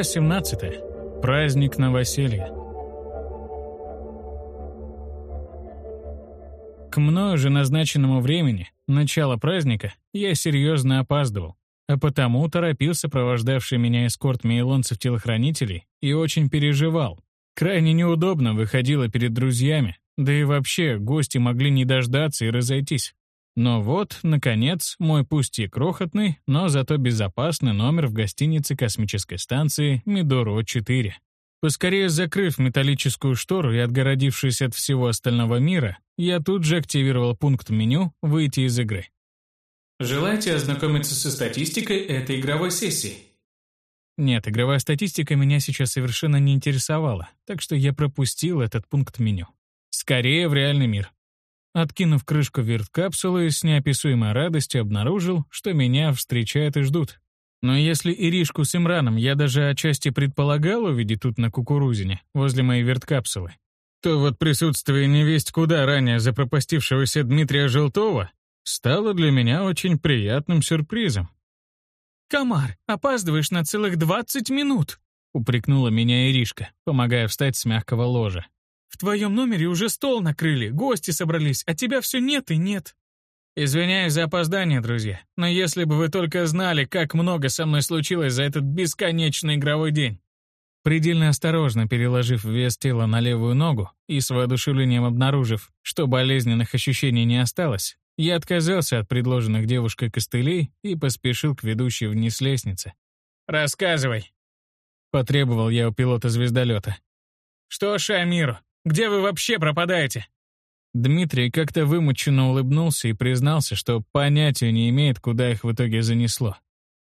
Глава 17. Праздник новоселья. К мною назначенному времени, начало праздника, я серьезно опаздывал, а потому торопил сопровождавший меня эскорт мейлонцев-телохранителей и очень переживал. Крайне неудобно выходило перед друзьями, да и вообще гости могли не дождаться и разойтись. Но вот, наконец, мой пусть и крохотный, но зато безопасный номер в гостинице космической станции Мидоро-4. Поскорее закрыв металлическую штору и отгородившись от всего остального мира, я тут же активировал пункт меню «Выйти из игры». Желаете ознакомиться со статистикой этой игровой сессии? Нет, игровая статистика меня сейчас совершенно не интересовала, так что я пропустил этот пункт меню. Скорее в реальный мир. Откинув крышку вирт-капсулы, с неописуемой радостью обнаружил, что меня встречают и ждут. Но если Иришку с Имраном я даже отчасти предполагал увидеть тут на кукурузине, возле моей верткапсулы, то вот присутствие невесть куда ранее запропастившегося Дмитрия Желтова стало для меня очень приятным сюрпризом. «Комар, опаздываешь на целых 20 минут!» — упрекнула меня Иришка, помогая встать с мягкого ложа. В твоем номере уже стол накрыли, гости собрались, а тебя все нет и нет». Извиняюсь за опоздание, друзья, но если бы вы только знали, как много со мной случилось за этот бесконечный игровой день. Предельно осторожно переложив вес тела на левую ногу и с воодушевлением обнаружив, что болезненных ощущений не осталось, я отказался от предложенных девушкой костылей и поспешил к ведущей вниз лестнице. «Рассказывай», — потребовал я у пилота звездолета. «Что Шамиру? Где вы вообще пропадаете?» Дмитрий как-то вымученно улыбнулся и признался, что понятия не имеет, куда их в итоге занесло.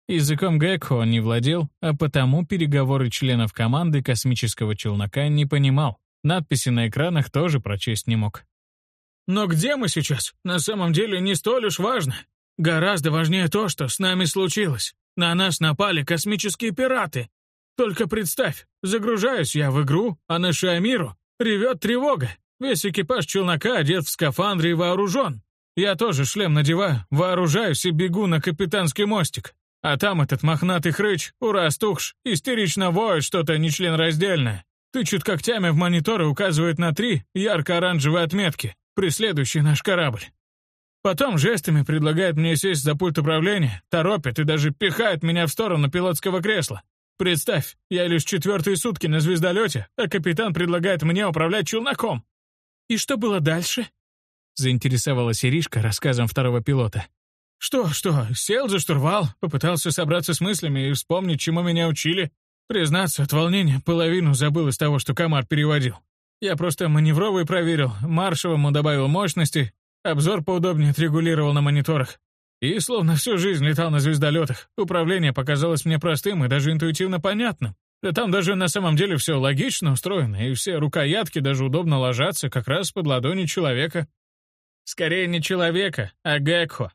Языком Гекхо он не владел, а потому переговоры членов команды космического челнока не понимал. Надписи на экранах тоже прочесть не мог. «Но где мы сейчас? На самом деле не столь уж важно. Гораздо важнее то, что с нами случилось. На нас напали космические пираты. Только представь, загружаюсь я в игру, а на Шиамиру Ревет тревога. Весь экипаж челнока одет в скафандры и вооружен. Я тоже шлем надеваю, вооружаюсь и бегу на капитанский мостик. А там этот мохнатый хрыч, ура, стухш, истерично воет что-то нечленораздельное. Тычет когтями в мониторы указывает на три ярко-оранжевые отметки, преследующие наш корабль. Потом жестами предлагает мне сесть за пульт управления, торопит и даже пихает меня в сторону пилотского кресла. Представь, я лишь четвертые сутки на звездолете, а капитан предлагает мне управлять челноком. И что было дальше? Заинтересовалась Иришка рассказом второго пилота. Что, что, сел за штурвал, попытался собраться с мыслями и вспомнить, чему меня учили. Признаться, от волнения половину забыл из того, что комар переводил. Я просто маневровый проверил, маршевому добавил мощности, обзор поудобнее отрегулировал на мониторах. И словно всю жизнь летал на звездолетах, управление показалось мне простым и даже интуитивно понятным. Да там даже на самом деле все логично устроено, и все рукоятки даже удобно ложатся как раз под ладони человека. Скорее не человека, а Гекхо.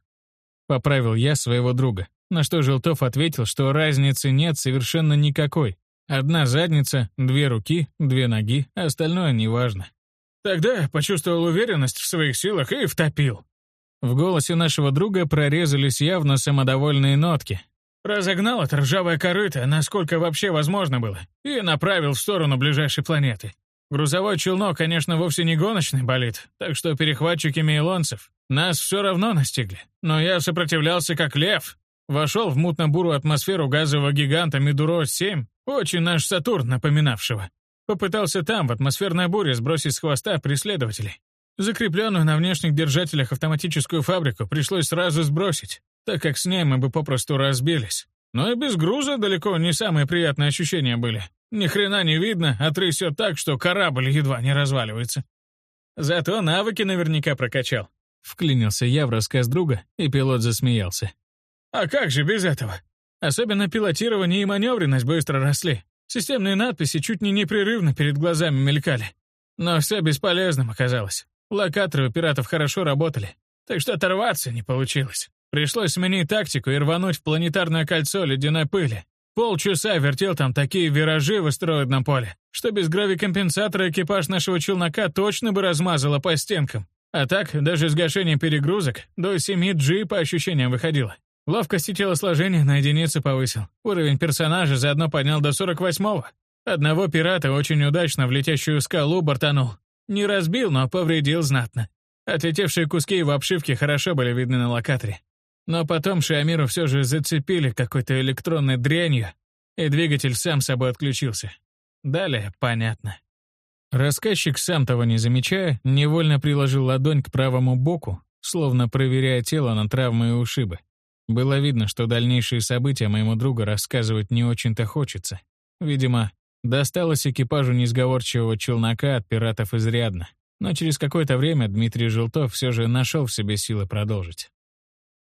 Поправил я своего друга, на что Желтов ответил, что разницы нет совершенно никакой. Одна задница, две руки, две ноги, остальное неважно. Тогда почувствовал уверенность в своих силах и втопил. В голосе нашего друга прорезались явно самодовольные нотки. Разогнал это ржавое корыто, насколько вообще возможно было, и направил в сторону ближайшей планеты. Грузовой челнок, конечно, вовсе не гоночный болит, так что перехватчики мейлонцев нас все равно настигли. Но я сопротивлялся как лев. Вошел в мутно-бурую атмосферу газового гиганта Медуро-7, очень наш Сатурн напоминавшего. Попытался там, в атмосферной буре, сбросить с хвоста преследователей. Закрепленную на внешних держателях автоматическую фабрику пришлось сразу сбросить, так как с ней мы бы попросту разбились. Но и без груза далеко не самые приятные ощущения были. Ни хрена не видно, а трясет так, что корабль едва не разваливается. Зато навыки наверняка прокачал. Вклинился я в рассказ друга, и пилот засмеялся. А как же без этого? Особенно пилотирование и маневренность быстро росли. Системные надписи чуть не непрерывно перед глазами мелькали. Но все бесполезным оказалось. Локаторы у пиратов хорошо работали, так что оторваться не получилось. Пришлось сменить тактику и рвануть в планетарное кольцо ледяной пыли. Полчаса вертел там такие виражи в астероидном поле, что без гравикомпенсатора экипаж нашего челнока точно бы размазало по стенкам. А так, даже с гашением перегрузок, до 7G по ощущениям выходило. Ловкость и телосложение на единицу повысил. Уровень персонажа заодно поднял до 48-го. Одного пирата очень удачно в летящую скалу бортанул. Не разбил, но повредил знатно. Отлетевшие куски его обшивки хорошо были видны на локаторе. Но потом Шиамиру все же зацепили какой-то электронной дрянью, и двигатель сам собой отключился. Далее понятно. Рассказчик, сам того не замечая, невольно приложил ладонь к правому боку, словно проверяя тело на травмы и ушибы. Было видно, что дальнейшие события моему другу рассказывать не очень-то хочется. Видимо, досталось экипажу несговорчивого челнока от пиратов изрядно. Но через какое-то время Дмитрий Желтов все же нашел в себе силы продолжить.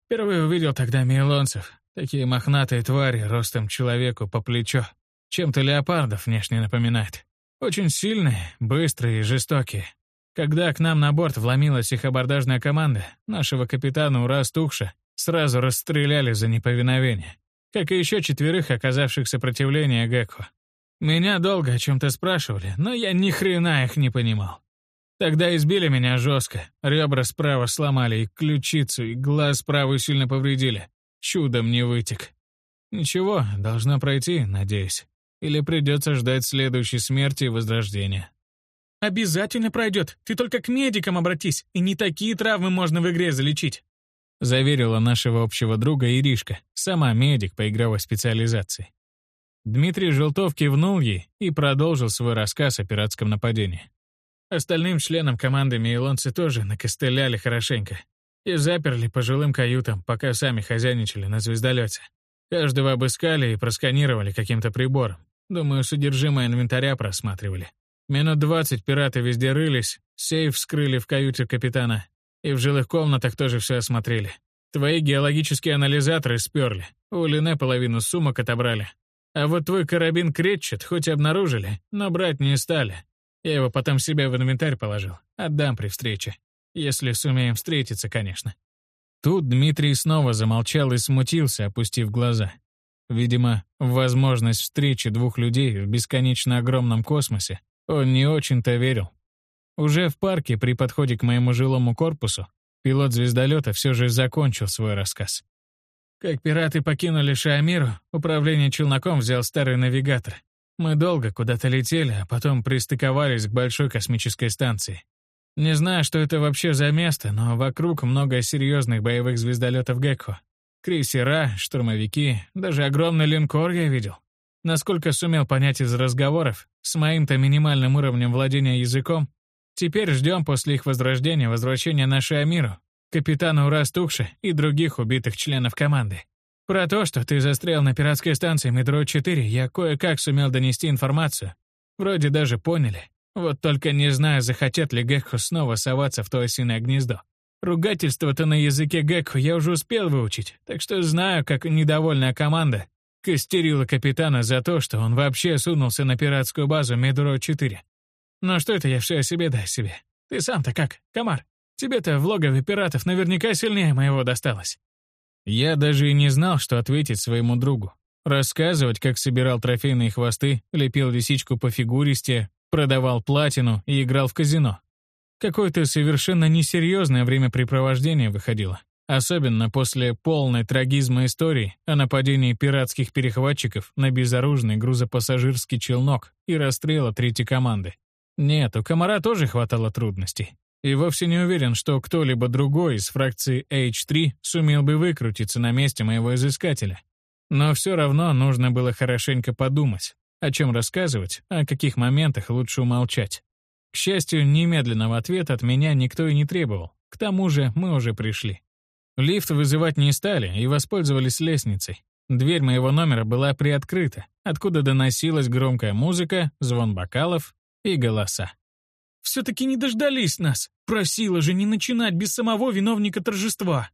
Впервые увидел тогда мейлонцев. Такие мохнатые твари, ростом человеку по плечо. Чем-то леопардов внешне напоминает. Очень сильные, быстрые и жестокие. Когда к нам на борт вломилась их абордажная команда, нашего капитана Урас Тухша сразу расстреляли за неповиновение, как и еще четверых оказавших сопротивление Гекко. Меня долго о чем-то спрашивали, но я ни хрена их не понимал. Тогда избили меня жестко, ребра справа сломали, и ключицу, и глаз правый сильно повредили. Чудом не вытек. Ничего, должно пройти, надеюсь. Или придется ждать следующей смерти и возрождения. «Обязательно пройдет. Ты только к медикам обратись, и не такие травмы можно в игре залечить», заверила нашего общего друга Иришка, сама медик по игровой специализации. Дмитрий Желтов кивнул ей и продолжил свой рассказ о пиратском нападении. Остальным членам команды мейлонцы тоже накостыляли хорошенько и заперли по жилым каютам, пока сами хозяйничали на звездолете. Каждого обыскали и просканировали каким-то прибором. Думаю, содержимое инвентаря просматривали. Минут двадцать пираты везде рылись, сейф вскрыли в каюте капитана, и в жилых комнатах тоже все осмотрели. Твои геологические анализаторы сперли, у Лене половину сумок отобрали. А вот твой карабин Кретчет хоть и обнаружили, но брать не стали. Я его потом себе в инвентарь положил. Отдам при встрече. Если сумеем встретиться, конечно. Тут Дмитрий снова замолчал и смутился, опустив глаза. Видимо, возможность встречи двух людей в бесконечно огромном космосе он не очень-то верил. Уже в парке при подходе к моему жилому корпусу пилот звездолета все же закончил свой рассказ. Как пираты покинули Шаамиру, управление челноком взял старый навигатор. Мы долго куда-то летели, а потом пристыковались к большой космической станции. Не знаю, что это вообще за место, но вокруг много серьезных боевых звездолетов Гекко. Крейсера, штурмовики, даже огромный линкор я видел. Насколько сумел понять из разговоров, с моим-то минимальным уровнем владения языком, теперь ждем после их возрождения возвращения нашей Амиру, капитану Растухше и других убитых членов команды. Про то, что ты застрял на пиратской станции метро-4, я кое-как сумел донести информацию. Вроде даже поняли. Вот только не знаю, захотят ли Гекхо снова соваться в то осиное гнездо. Ругательство-то на языке Гекхо я уже успел выучить, так что знаю, как недовольная команда костерила капитана за то, что он вообще сунулся на пиратскую базу Медуро-4. Но что это я все о себе да о себе? Ты сам-то как, комар? Тебе-то в логове пиратов наверняка сильнее моего досталось. Я даже и не знал, что ответить своему другу. Рассказывать, как собирал трофейные хвосты, лепил лисичку по фигуристе, продавал платину и играл в казино. Какое-то совершенно несерьезное времяпрепровождение выходило. Особенно после полной трагизма истории о нападении пиратских перехватчиков на безоружный грузопассажирский челнок и расстрела третьей команды. Нет, у комара тоже хватало трудностей. И вовсе не уверен, что кто-либо другой из фракции H3 сумел бы выкрутиться на месте моего изыскателя. Но все равно нужно было хорошенько подумать, о чем рассказывать, о каких моментах лучше умолчать. К счастью, немедленного ответа от меня никто и не требовал. К тому же мы уже пришли. Лифт вызывать не стали и воспользовались лестницей. Дверь моего номера была приоткрыта, откуда доносилась громкая музыка, звон бокалов и голоса. Все-таки не дождались нас. Просила же не начинать без самого виновника торжества.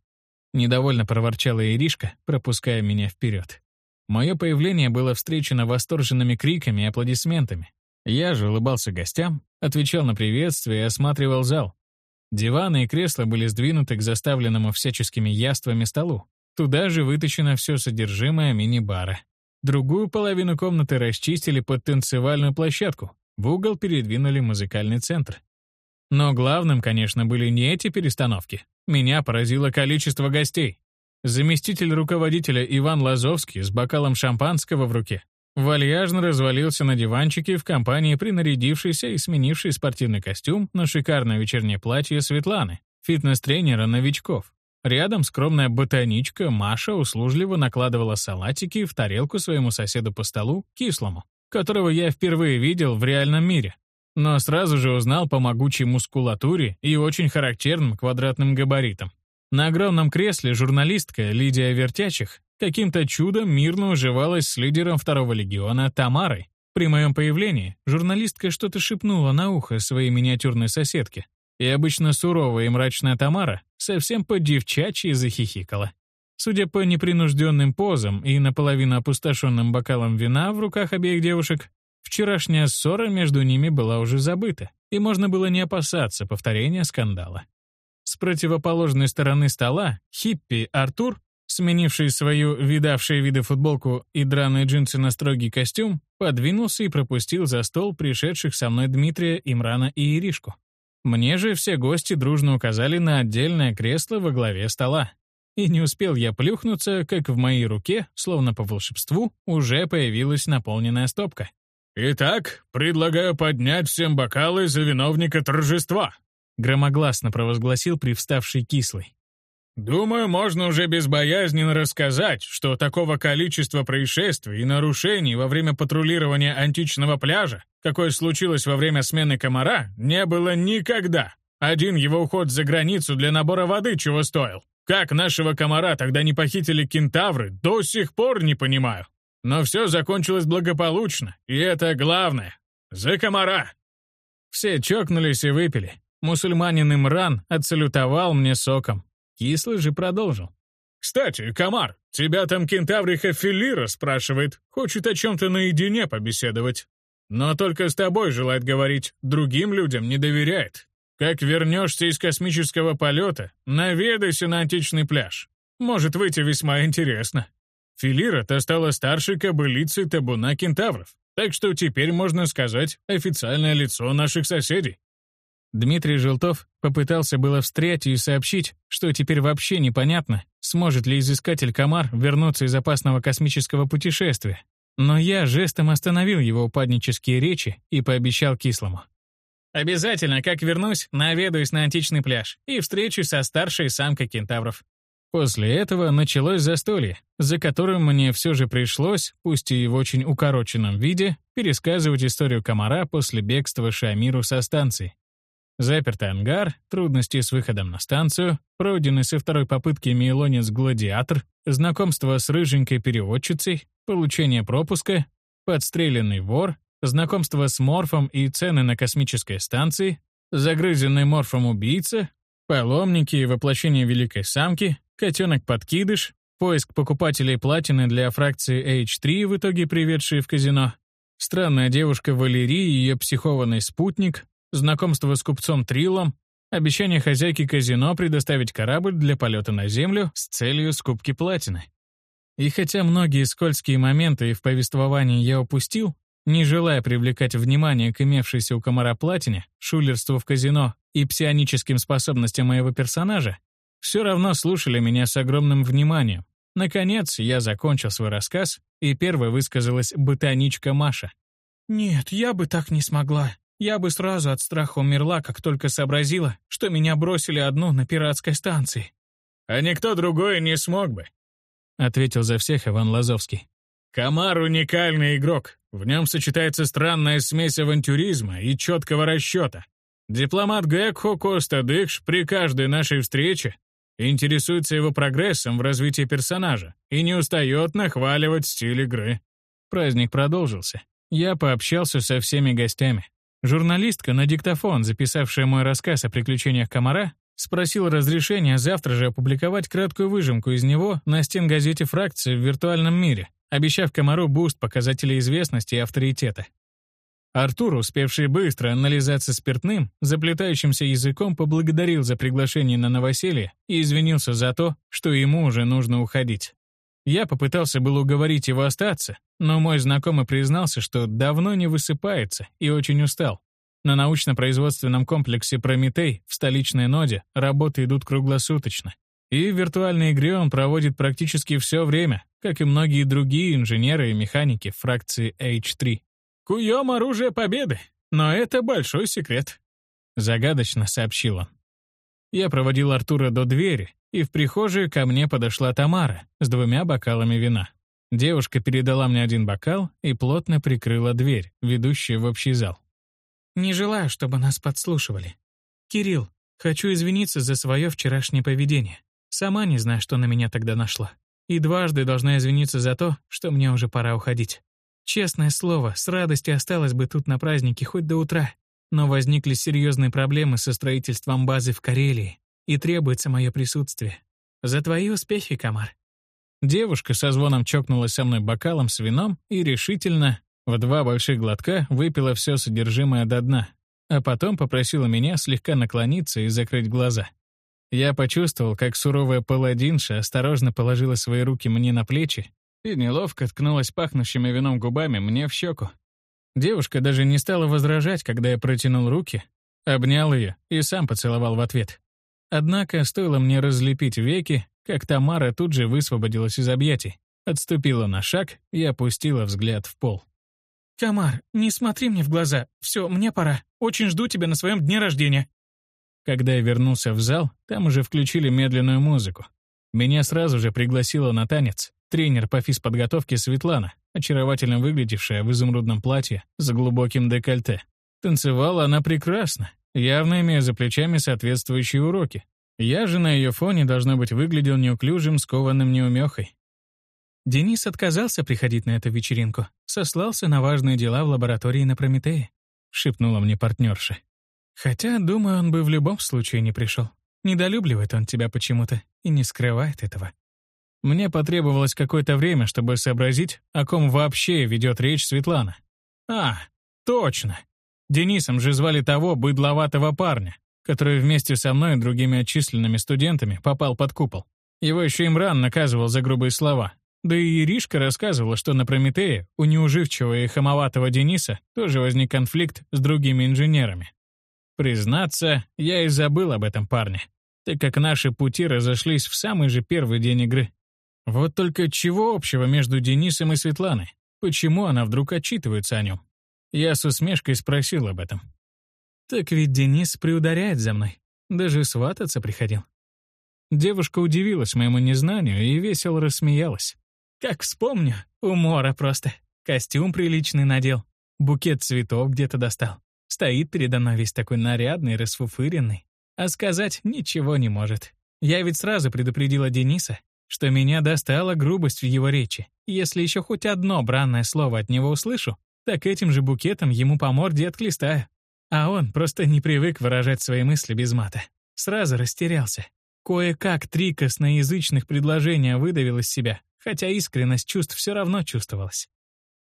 Недовольно проворчала Иришка, пропуская меня вперед. Мое появление было встречено восторженными криками и аплодисментами. Я же улыбался гостям, отвечал на приветствия и осматривал зал. Диваны и кресла были сдвинуты к заставленному всяческими яствами столу. Туда же вытащено все содержимое мини-бара. Другую половину комнаты расчистили под танцевальную площадку, в угол передвинули музыкальный центр. Но главным, конечно, были не эти перестановки. Меня поразило количество гостей. Заместитель руководителя Иван Лазовский с бокалом шампанского в руке вальяжно развалился на диванчике в компании принарядившейся и сменившей спортивный костюм на шикарное вечернее платье Светланы, фитнес-тренера новичков. Рядом скромная ботаничка Маша услужливо накладывала салатики в тарелку своему соседу по столу, кислому, которого я впервые видел в реальном мире, но сразу же узнал по могучей мускулатуре и очень характерным квадратным габаритам. На огромном кресле журналистка Лидия Вертячих каким-то чудом мирно уживалась с лидером второго легиона Тамарой. При моем появлении журналистка что-то шепнула на ухо своей миниатюрной соседке, и обычно суровая и мрачная Тамара совсем по-девчачьи захихикала. Судя по непринужденным позам и наполовину опустошенным бокалам вина в руках обеих девушек, вчерашняя ссора между ними была уже забыта, и можно было не опасаться повторения скандала. С противоположной стороны стола хиппи Артур, сменивший свою видавшие виды футболку и драные джинсы на строгий костюм, подвинулся и пропустил за стол пришедших со мной Дмитрия, Имрана и Иришку. Мне же все гости дружно указали на отдельное кресло во главе стола. И не успел я плюхнуться, как в моей руке, словно по волшебству, уже появилась наполненная стопка. «Итак, предлагаю поднять всем бокалы за виновника торжества», громогласно провозгласил привставший кислый. «Думаю, можно уже безбоязненно рассказать, что такого количества происшествий и нарушений во время патрулирования античного пляжа, какое случилось во время смены комара, не было никогда. Один его уход за границу для набора воды чего стоил. Как нашего комара тогда не похитили кентавры, до сих пор не понимаю. Но все закончилось благополучно, и это главное. За комара!» Все чокнулись и выпили. Мусульманин Имран отсалютовал мне соком. Кислый же продолжил. «Кстати, Камар, тебя там кентавриха Филира спрашивает, хочет о чем-то наедине побеседовать. Но только с тобой желает говорить, другим людям не доверяет. Как вернешься из космического полета, наведайся на античный пляж. Может выйти весьма интересно. Филира-то стала старшей кобылицей табуна кентавров, так что теперь, можно сказать, официальное лицо наших соседей. Дмитрий Желтов попытался было встрять и сообщить, что теперь вообще непонятно, сможет ли изыскатель Комар вернуться из опасного космического путешествия. Но я жестом остановил его упаднические речи и пообещал кислому. «Обязательно, как вернусь, наведаюсь на античный пляж и встречусь со старшей самкой кентавров». После этого началось застолье, за которым мне все же пришлось, пусть и в очень укороченном виде, пересказывать историю комара после бегства Шамиру со станции. Запертый ангар, трудности с выходом на станцию, пройденный со второй попытки мейлонец-гладиатор, знакомство с рыженькой переводчицей, получение пропуска, подстреленный вор, знакомство с морфом и цены на космической станции, загрызенный морфом убийца, паломники и воплощение великой самки, котенок-подкидыш, поиск покупателей платины для фракции H3, в итоге приведшие в казино, странная девушка Валерий и ее психованный спутник, знакомство с купцом Трилом, обещание хозяйки казино предоставить корабль для полета на Землю с целью скупки платины. И хотя многие скользкие моменты в повествовании я упустил, не желая привлекать внимание к имевшейся у комара платине, шулерству в казино и псионическим способностям моего персонажа, все равно слушали меня с огромным вниманием. Наконец, я закончил свой рассказ, и первой высказалась ботаничка Маша. «Нет, я бы так не смогла. Я бы сразу от страха умерла, как только сообразила, что меня бросили одну на пиратской станции. «А никто другой не смог бы», — ответил за всех Иван Лазовский. «Комар — уникальный игрок. В нем сочетается странная смесь авантюризма и четкого расчета. Дипломат Гекхо Коста Дыкш при каждой нашей встрече интересуется его прогрессом в развитии персонажа и не устает нахваливать стиль игры». Праздник продолжился. Я пообщался со всеми гостями. Журналистка на диктофон, записавшая мой рассказ о приключениях комара, спросила разрешения завтра же опубликовать краткую выжимку из него на стенгазете фракции в виртуальном мире, обещав комару буст показателей известности и авторитета. Артур, успевший быстро анализаться спиртным, заплетающимся языком поблагодарил за приглашение на новоселье и извинился за то, что ему уже нужно уходить. Я попытался было уговорить его остаться, но мой знакомый признался, что давно не высыпается и очень устал. На научно-производственном комплексе «Прометей» в столичной ноде работы идут круглосуточно. И в виртуальной игре он проводит практически все время, как и многие другие инженеры и механики фракции H3. «Куем оружие победы, но это большой секрет», — загадочно сообщил он. Я проводил Артура до двери, и в прихожей ко мне подошла Тамара с двумя бокалами вина. Девушка передала мне один бокал и плотно прикрыла дверь, ведущую в общий зал. «Не желаю, чтобы нас подслушивали. Кирилл, хочу извиниться за свое вчерашнее поведение. Сама не знаю, что на меня тогда нашло. И дважды должна извиниться за то, что мне уже пора уходить. Честное слово, с радостью осталась бы тут на празднике хоть до утра. Но возникли серьезные проблемы со строительством базы в Карелии, и требуется мое присутствие. За твои успехи, Камар. Девушка со звоном чокнулась со мной бокалом с вином и решительно, в два больших глотка, выпила все содержимое до дна, а потом попросила меня слегка наклониться и закрыть глаза. Я почувствовал, как суровая паладинша осторожно положила свои руки мне на плечи и неловко ткнулась пахнущими вином губами мне в щеку. Девушка даже не стала возражать, когда я протянул руки, обнял ее и сам поцеловал в ответ. Однако стоило мне разлепить веки, как Тамара тут же высвободилась из объятий, отступила на шаг и опустила взгляд в пол. «Камар, не смотри мне в глаза. Все, мне пора. Очень жду тебя на своем дне рождения». Когда я вернулся в зал, там уже включили медленную музыку. Меня сразу же пригласила на танец тренер по физподготовке Светлана, очаровательно выглядевшая в изумрудном платье с глубоким декольте. Танцевала она прекрасно, явно имея за плечами соответствующие уроки. Я же на ее фоне, должно быть, выглядел неуклюжим, скованным неумехой. Денис отказался приходить на эту вечеринку, сослался на важные дела в лаборатории на Прометее, шепнула мне партнерша. Хотя, думаю, он бы в любом случае не пришел. Недолюбливает он тебя почему-то и не скрывает этого. Мне потребовалось какое-то время, чтобы сообразить, о ком вообще ведет речь Светлана. А, точно. Денисом же звали того быдловатого парня, который вместе со мной и другими отчисленными студентами попал под купол. Его еще Имран наказывал за грубые слова. Да и Иришка рассказывала, что на Прометее у неуживчивого и хамоватого Дениса тоже возник конфликт с другими инженерами. Признаться, я и забыл об этом парне, так как наши пути разошлись в самый же первый день игры. Вот только чего общего между Денисом и Светланой? Почему она вдруг отчитывается о нем? Я с усмешкой спросил об этом. «Так ведь Денис приударяет за мной. Даже свататься приходил». Девушка удивилась моему незнанию и весело рассмеялась. «Как вспомню, умора просто. Костюм приличный надел, букет цветов где-то достал. Стоит передо мной весь такой нарядный, расфуфыренный. А сказать ничего не может. Я ведь сразу предупредила Дениса, что меня достала грубость в его речи. Если еще хоть одно бранное слово от него услышу, так этим же букетом ему по морде отклистаю. А он просто не привык выражать свои мысли без мата. Сразу растерялся. Кое-как три косноязычных предложения выдавил из себя, хотя искренность чувств все равно чувствовалась.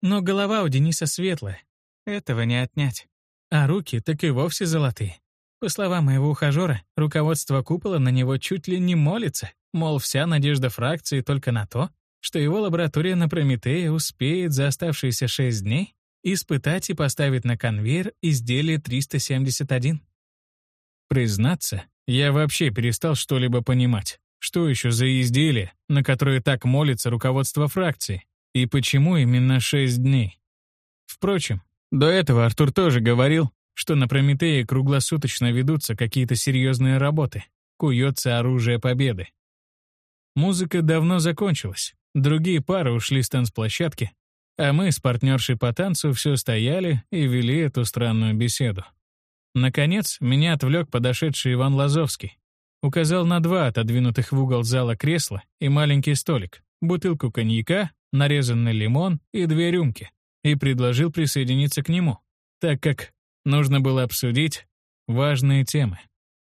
Но голова у Дениса светлая. Этого не отнять. А руки так и вовсе золотые. По словам моего ухажера, руководство купола на него чуть ли не молится, мол, вся надежда фракции только на то, что его лаборатория на Прометее успеет за оставшиеся шесть дней испытать и поставить на конвейер изделие 371. Признаться, я вообще перестал что-либо понимать. Что еще за изделие, на которое так молится руководство фракции? И почему именно шесть дней? Впрочем, до этого Артур тоже говорил, что на Прометее круглосуточно ведутся какие-то серьезные работы, куется оружие победы. Музыка давно закончилась, другие пары ушли с танцплощадки, а мы с партнершей по танцу все стояли и вели эту странную беседу. Наконец, меня отвлек подошедший Иван Лазовский. Указал на два отодвинутых в угол зала кресла и маленький столик, бутылку коньяка, нарезанный лимон и две рюмки, и предложил присоединиться к нему, так как Нужно было обсудить важные темы.